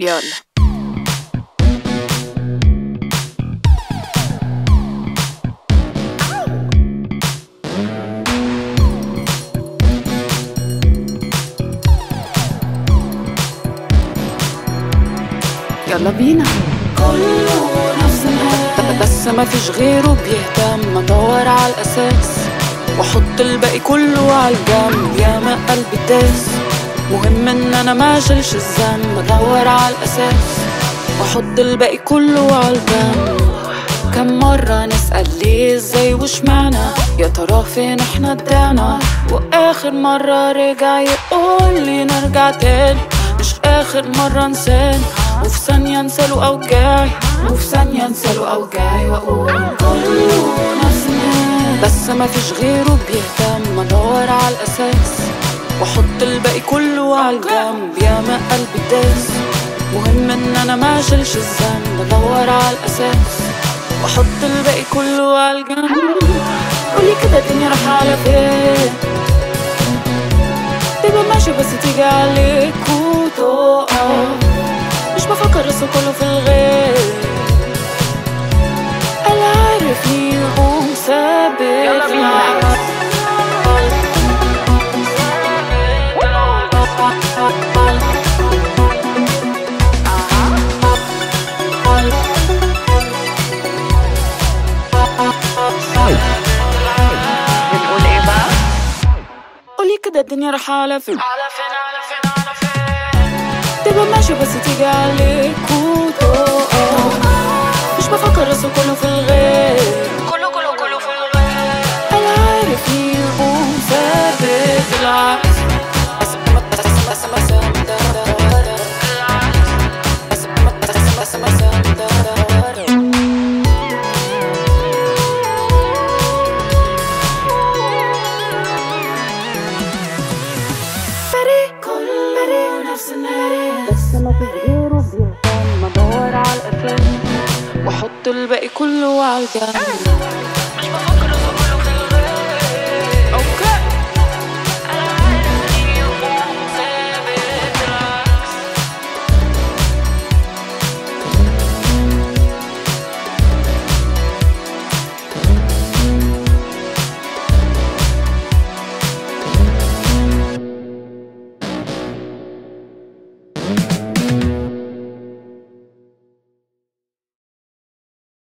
يلا. يلا بينا. كله نفس بس ما فيش غيره بيهتم. أدور على الأساس. وأحط الباقي كله على الجنب. يا ما قلبي داس. مهم إن أنا ما اشيلش الذنب ادور على الأساس. وأحط الباقي كله على الجنب كم مرة نسأل ليه إزاي وشمعنا يا ترى فين إحنا ضعنا وآخر مرة رجع يقول لي نرجع تاني. مش آخر مرة انساني وفي ثانية انساله أوجاعي. وفي ثانية انساله أوجاعي وأقول كله نفس الهدف بس ما فيش غيره الاساس واحط الباقي كله على الجنب. يا ما قلبي داس. مهم إن أنا ما أشيلش الذنب. ادور على الأساس. وأحط الباقي كله على الجنب. قولي كده الدنيا رايحة على فين؟ تبقى ماشي بس تيجي عليك وتقع. مش بفكر بس كله في الغير كده الدنيا رايحة على فين؟ على فين على فين على فين؟ تبقى ماشي بس تيجي عليك وتقع مش بفكر بس كله في الغير. كله كله كله في الغير. قال عارفني يقوم ثابت العكس بس ما في غيره بيهتم. ادور على الاساس وأحط الباقي كله على الجنب